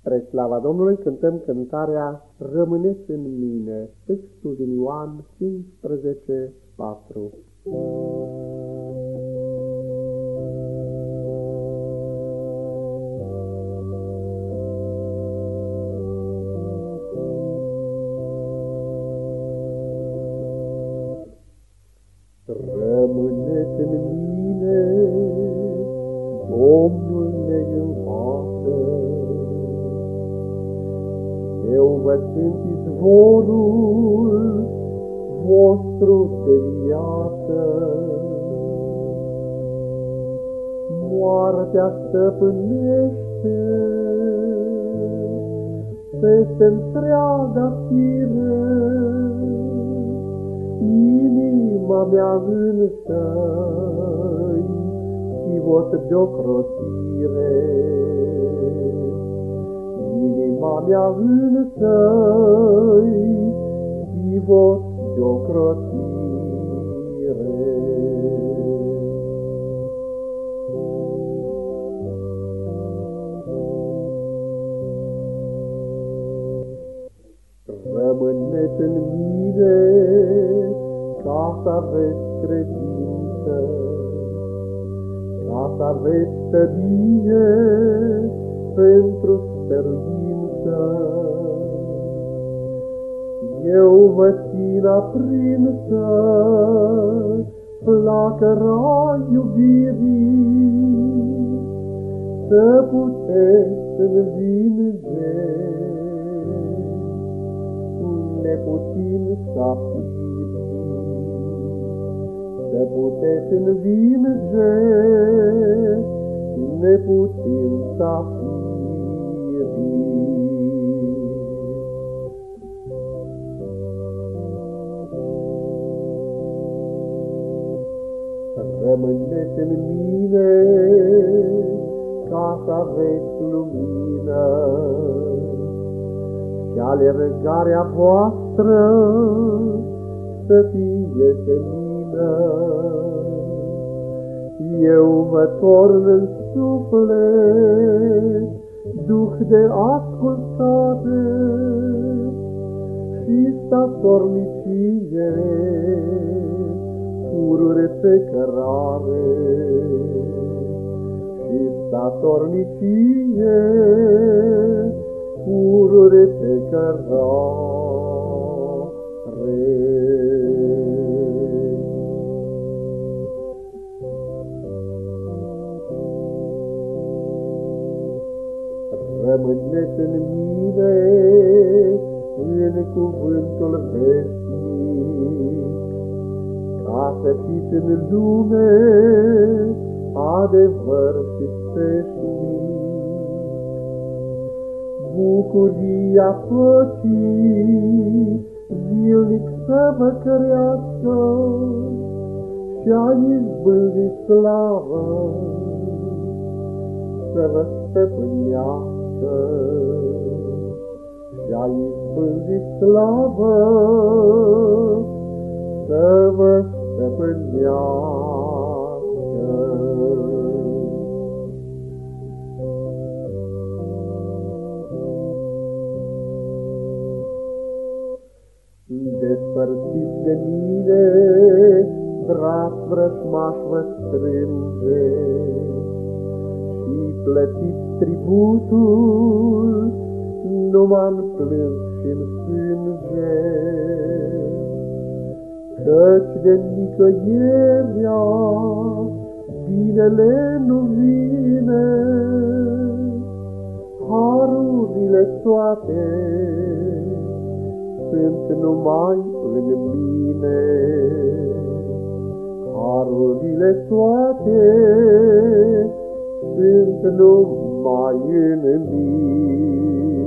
Spre slava Domnului cântăm cântarea Rămâneți în mine, textul din Ioan 15, 4. Vă sunt izvorul vostru de viață. Moartea stăpânește peste întreaga fire, inima mea însă și vot de ocrotire. Inima mea însă și vot de ocrotire. Rămâneți în mine ca să aveți credință, ca să aveți tăbie pentru stăruință. Eu vă țin aprinsă flacăra iubirii, să puteți învinge neputin să să puteți învinge neputin să Rămâneți în mine ca să aveți lumină și alergarea voastră să fie senină. Eu vă torn în suflet duh de ascultare și statornicie, purure pe cărare și statornicie, purure pe cărare. Rămâneți în mine, în cuvântul vesnic, ca să fiți în lume adevăr și steșnic. Bucuria păcii zilnic să vă crească și a izbândit slavă să vă stăpânească și a izbândit slavă să vă stăpânească. Despărțiți de mine, drag vrășmaș vă strânge, și plătiți tributul numai în plâns și în sânge. Căci de nicăierea binele nu vine, harurile toate sunt numai în mine. Harurile toate sunt numai în mine.